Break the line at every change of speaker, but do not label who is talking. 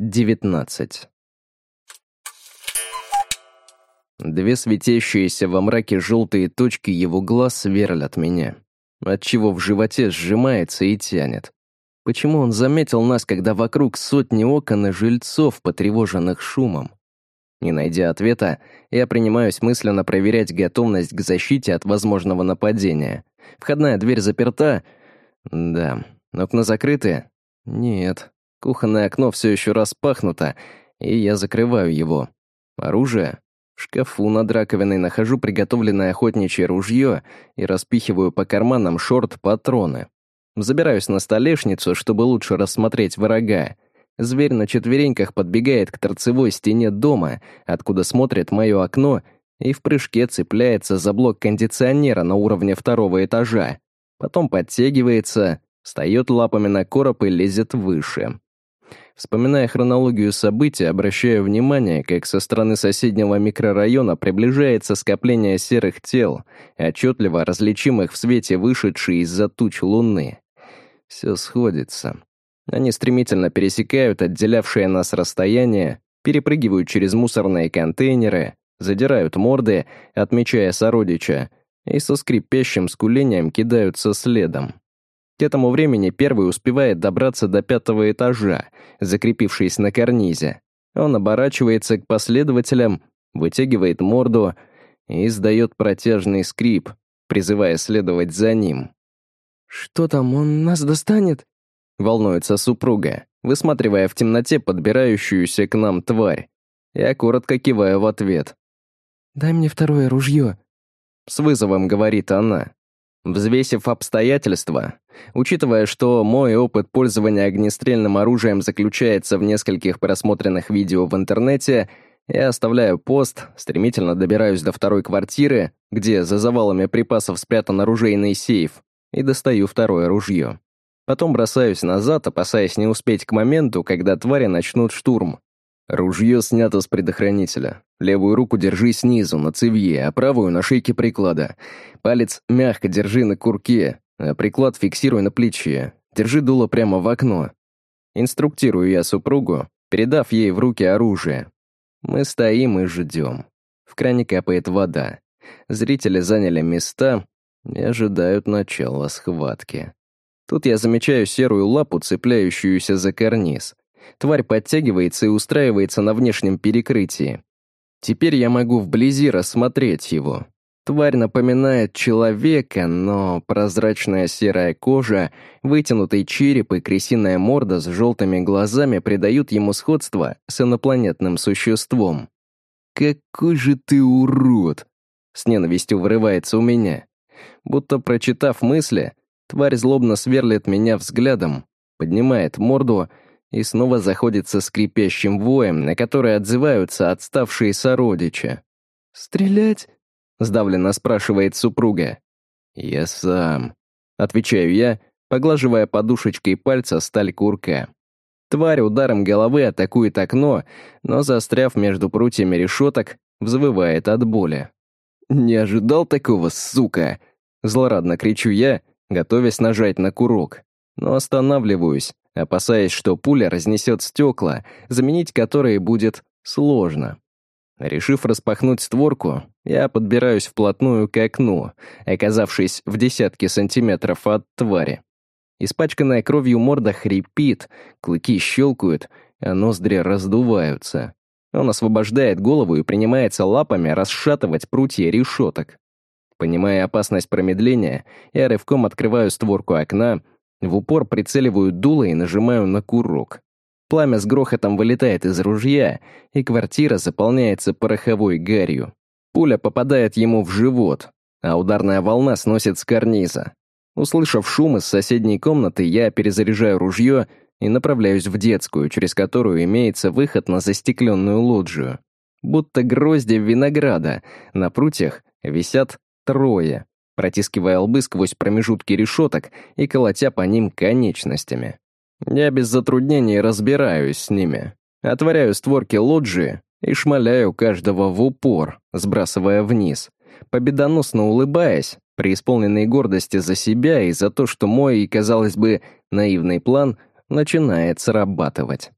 19. Две светящиеся во мраке желтые точки его глаз сверлят меня, отчего в животе сжимается и тянет. Почему он заметил нас, когда вокруг сотни окон и жильцов, потревоженных шумом? Не найдя ответа, я принимаюсь мысленно проверять готовность к защите от возможного нападения. Входная дверь заперта? Да. Окна закрыты? Нет. Кухонное окно все еще распахнуто, и я закрываю его. Оружие? В шкафу над раковиной нахожу приготовленное охотничье ружье и распихиваю по карманам шорт-патроны. Забираюсь на столешницу, чтобы лучше рассмотреть врага. Зверь на четвереньках подбегает к торцевой стене дома, откуда смотрит мое окно, и в прыжке цепляется за блок кондиционера на уровне второго этажа. Потом подтягивается, встает лапами на короб и лезет выше. Вспоминая хронологию событий, обращаю внимание, как со стороны соседнего микрорайона приближается скопление серых тел, отчетливо различимых в свете вышедшей из-за туч луны. Все сходится. Они стремительно пересекают отделявшее нас расстояние, перепрыгивают через мусорные контейнеры, задирают морды, отмечая сородича, и со скрипящим скулением кидаются следом. К этому времени первый успевает добраться до пятого этажа, закрепившись на карнизе. Он оборачивается к последователям, вытягивает морду и издает протяжный скрип, призывая следовать за ним.
«Что там, он нас достанет?»
— волнуется супруга, высматривая в темноте подбирающуюся к нам тварь. Я коротко киваю в ответ.
«Дай мне второе ружье», —
с вызовом говорит она. Взвесив обстоятельства, учитывая, что мой опыт пользования огнестрельным оружием заключается в нескольких просмотренных видео в интернете, я оставляю пост, стремительно добираюсь до второй квартиры, где за завалами припасов спрятан оружейный сейф, и достаю второе ружье. Потом бросаюсь назад, опасаясь не успеть к моменту, когда твари начнут штурм. Ружье снято с предохранителя. Левую руку держи снизу, на цевье, а правую — на шейке приклада. Палец мягко держи на курке, а приклад фиксируй на плече. Держи дуло прямо в окно. Инструктирую я супругу, передав ей в руки оружие. Мы стоим и ждем. В кране капает вода. Зрители заняли места и ожидают начала схватки. Тут я замечаю серую лапу, цепляющуюся за карниз. Тварь подтягивается и устраивается на внешнем перекрытии. Теперь я могу вблизи рассмотреть его. Тварь напоминает человека, но прозрачная серая кожа, вытянутый череп и крысиная морда с желтыми глазами придают ему сходство с инопланетным существом. «Какой же ты урод!» — с ненавистью вырывается у меня. Будто прочитав мысли, тварь злобно сверлит меня взглядом, поднимает морду — и снова заходит со скрипящим воем, на который отзываются отставшие сородичи.
«Стрелять?»
— сдавленно спрашивает супруга. «Я сам», — отвечаю я, поглаживая подушечкой пальца сталь курка. Тварь ударом головы атакует окно, но, застряв между прутьями решеток, взвывает от боли. «Не ожидал такого, сука!» Злорадно кричу я, готовясь нажать на курок. Но останавливаюсь, опасаясь, что пуля разнесет стекла, заменить которые будет сложно. Решив распахнуть створку, я подбираюсь вплотную к окну, оказавшись в десятке сантиметров от твари. Испачканная кровью морда хрипит, клыки щелкают, а ноздри раздуваются. Он освобождает голову и принимается лапами расшатывать прутья решеток. Понимая опасность промедления, я рывком открываю створку окна в упор прицеливаю дуло и нажимаю на курок. Пламя с грохотом вылетает из ружья, и квартира заполняется пороховой гарью. Пуля попадает ему в живот, а ударная волна сносит с карниза. Услышав шум из соседней комнаты, я перезаряжаю ружье и направляюсь в детскую, через которую имеется выход на застекленную лоджию. Будто грозди винограда, на прутьях висят трое протискивая лбы сквозь промежутки решеток и колотя по ним конечностями. Я без затруднений разбираюсь с ними. Отворяю створки лоджии и шмаляю каждого в упор, сбрасывая вниз, победоносно улыбаясь, преисполненной гордости за себя и за то, что мой, казалось бы, наивный план начинает срабатывать.